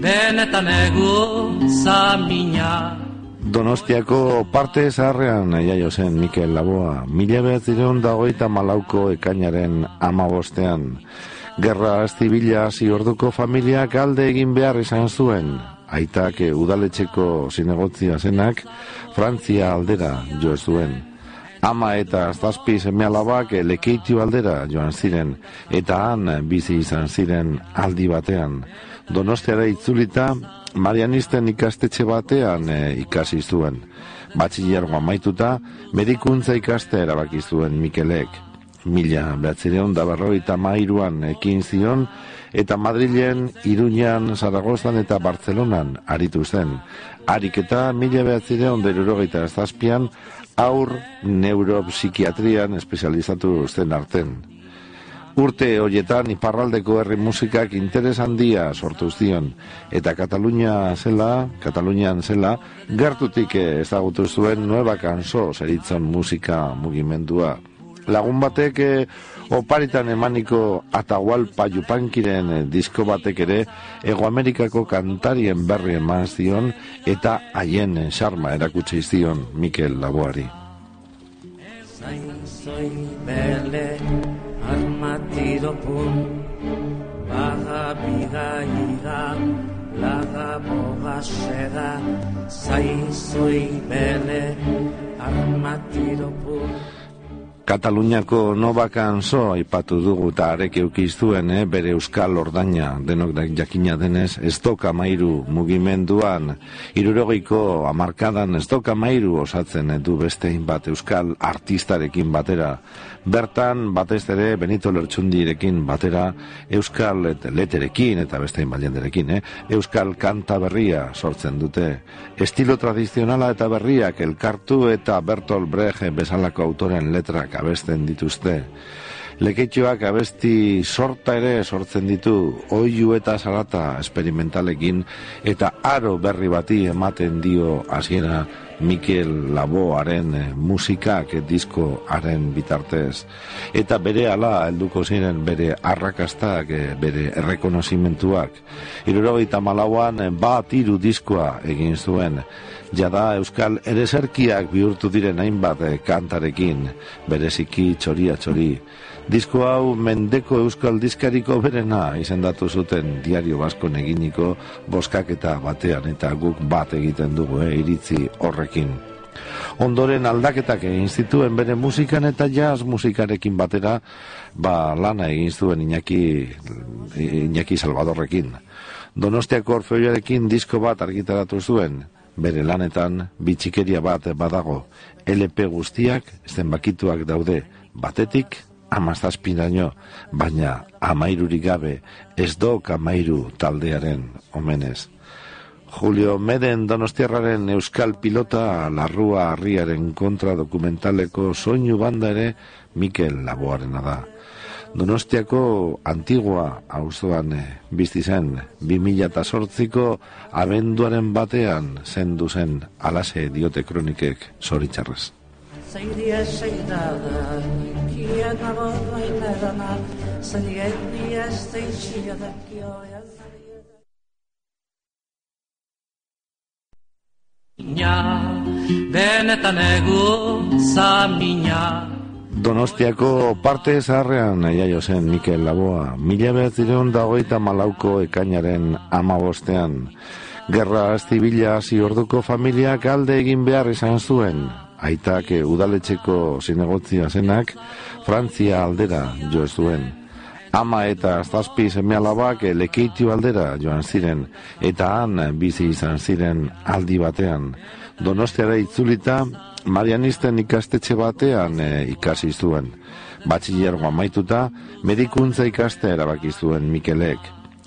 benetan egu zamina. Donostiako parte zaharrean jaio zen Mikel Laboa, mila behatzireun dagoita malauko ekainaren amabostean. Gerra aztibila orduko familiak alde egin behar izan zuen. Aitak udaletxeko zinegotzia zenak, Frantzia aldera jo zuen. Ama eta zazpi seme alabak lekeitiu aldera joan ziren, eta han bizi izan ziren aldi batean. Donostiara itzulita, Marianisten ikastetxe batean e, ikasi zuen. Batxillergoa maituta, medikuntza ikaste erabaki zuen Mikelek. Mila behatzireon da berroita mairuan ekin zion, eta Madrilen, Iruñan, Zaragozan eta Bartzelonan aritu zen. Arik eta mila behatzireon derurogeita zazpian, aur neuropsikiatrian espezializatu zen arten. Urte horietan iparraldeko herri musikak interes handia sortu zion eta Katalunia zela, Katalunian zela, gertutik ezagutu zuen nueva kanso zeritzen musika mugimendua. Lagun batek eh, oparitan emaniko Atahualpa Yupankiren eh, disko batek ere Ego Amerikako kantarien berri eman zion eta haien sarma erakutsi zion Mikel Laboari. armatiro pun Baga biga ira Laga boga seda Zaizoi bele Armatiro pun Kataluniako Novakan zo aipatu dugu eta arek eukiztuen eh, bere euskal ordaina denok da jakina denez ez doka mairu mugimenduan irurogeiko amarkadan ez doka mairu osatzen du beste bat euskal artistarekin batera bertan batez ere Benito Lertxundirekin batera euskal leterekin eta beste inbalienderekin eh? euskal kanta berria sortzen dute estilo tradizionala eta berriak elkartu eta Bertolt Brecht bezalako autoren letrak abesten dituzte. Leketxoak abesti sorta ere sortzen ditu oiu eta salata esperimentalekin eta aro berri bati ematen dio hasiera Mikel Laboaren musikak diskoaren bitartez. Eta bere ala helduko ziren bere arrakastak, bere errekonozimentuak. Irurogeita malauan bat iru diskoa egin zuen jada euskal ereserkiak bihurtu diren hainbat eh, kantarekin, bereziki txoria txori. Disko hau mendeko euskal diskariko berena izendatu zuten diario basko neginiko boskaketa batean eta guk bat egiten dugu eh, iritzi horrekin. Ondoren aldaketak egin zituen bere musikan eta jazz musikarekin batera, ba lana egin zuen Iñaki, Iñaki Salvadorrekin. Donostiako orfeoiarekin disko bat argitaratu zuen, bere lanetan bitxikeria bat badago. LP guztiak zenbakituak daude. Batetik amazazpinaino baina amairurik gabe ez dok amairu taldearen omenez. Julio Meden Donostiarraren Euskal Pilota Larrua Arriaren kontra dokumentaleko soinu banda ere Mikel Laboarena da. Donostiako antigua auzoan eh, bizti zen, 2008ko abenduaren batean zendu zen alase diote kronikek zoritxarrez. Zairia zeidada, kia naborra inedana, zaietni ez teixia da kioia. benetan egu zamina, Donostiako parte zaharrean jaio zen Mikel Laboa, mila behatzireun dagoita malauko ekainaren amabostean. Gerra aztibila hasi orduko familiak alde egin behar izan zuen. Aitak udaletxeko zinegotzia zenak, Frantzia aldera jo zuen. Ama eta zazpi seme alabak lekeitiu aldera joan ziren, eta han bizi izan ziren aldi batean. Donostiara itzulita, Marianisten ikastetxe batean e, ikasi zuen. Batxillergoa maituta, medikuntza ikaste erabaki zuen Mikelek.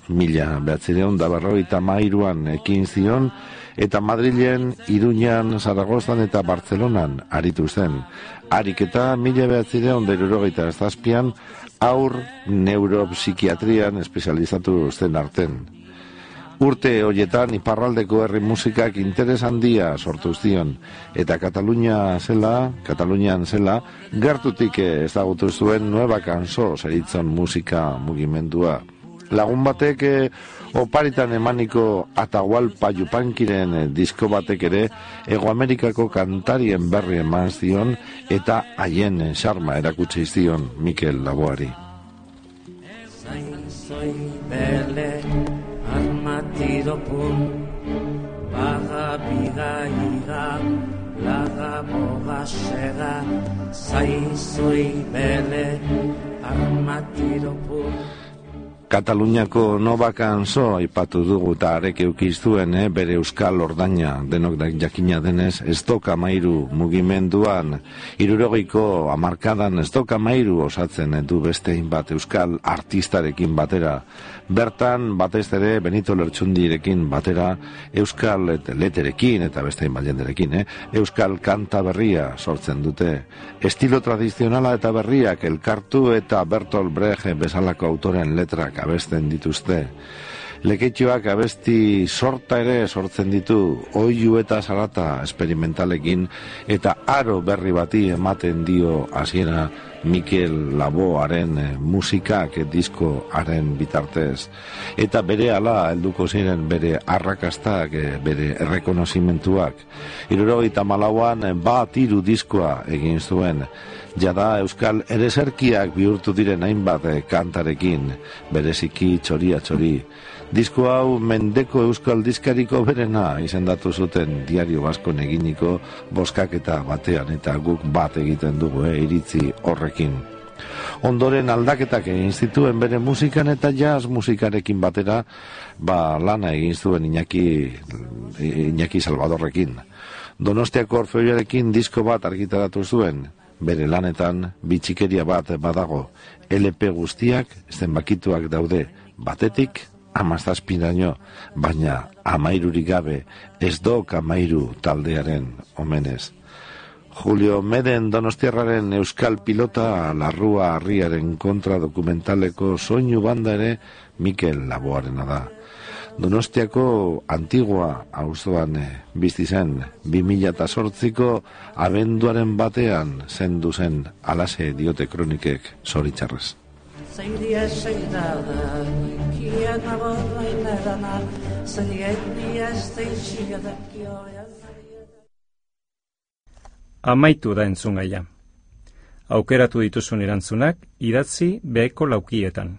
Mila behatzireun da berroita mairuan ekin zion, eta Madrilen, Iruñan, Zaragozan eta Bartzelonan aritu zen. Arik eta mila behatzireun derurogeita zazpian, aur neuropsikiatrian espezializatu zen arten. Urte horietan iparraldeko herri musikak interes handia sortu zion eta Katalunia zela, Katalunian zela, gertutik ezagutu zuen nueva kanso zeritzen musika mugimendua. lagun batek e, oparitan emaniko atagualpa jupankiren e, disko batek ere Ego Amerikako kantarien berri eman zion eta haien sarma erakutsi zion Mikel Laboari. Armatiro pun Baga biga ira Laga boga sega Zaizoi bele armatiro pun Kataluniako Novakan zo aipatu dugu eta arek eukiztuen eh, bere euskal ordaina. Denok da jakina denez ez doka mairu mugimenduan. Irurogeiko amarkadan ez doka mairu osatzen du beste bat euskal artistarekin batera. Bertan batez ere Benito Lertxundirekin batera euskal leterekin eta beste jenderekin eh? euskal kanta berria sortzen dute. Estilo tradizionala eta berriak elkartu eta Bertolt Brecht bezalako autoren letrak abesten dituzte. Leketxoak abesti sorta ere sortzen ditu oiu eta salata esperimentalekin eta aro berri bati ematen dio hasiera Mikel Laboaren eh, musikak eh, diskoaren bitartez. Eta bere ala helduko ziren bere arrakastak, eh, bere errekonozimentuak. Irurogeita malauan bat iru diskoa egin zuen jada euskal ereserkiak bihurtu diren hainbat eh, kantarekin, bereziki txoria txori. Disko hau mendeko euskal diskariko berena izendatu zuten diario basko neginiko boskaketa batean eta guk bat egiten dugu eh, iritzi horrekin. Ondoren aldaketak egin zituen bere musikan eta jazz musikarekin batera, ba lana egin zuen Iñaki, Iñaki Salvadorrekin. Donostiako orfeoiarekin disko bat argitaratu zuen, bere lanetan bitxikeria bat badago LP guztiak zenbakituak daude batetik amazazpinaino baina amairurik gabe ez dok amairu taldearen omenez Julio Meden Donostiarraren Euskal Pilota Larrua Arriaren kontra dokumentaleko soinu banda ere Mikel Laboarena da. Donostiako antigua auzoan eh, bizti zen 2008ko abenduaren batean zendu zen alase diote kronikek Amaitu da entzun gaia. Aukeratu dituzun erantzunak idatzi beheko laukietan.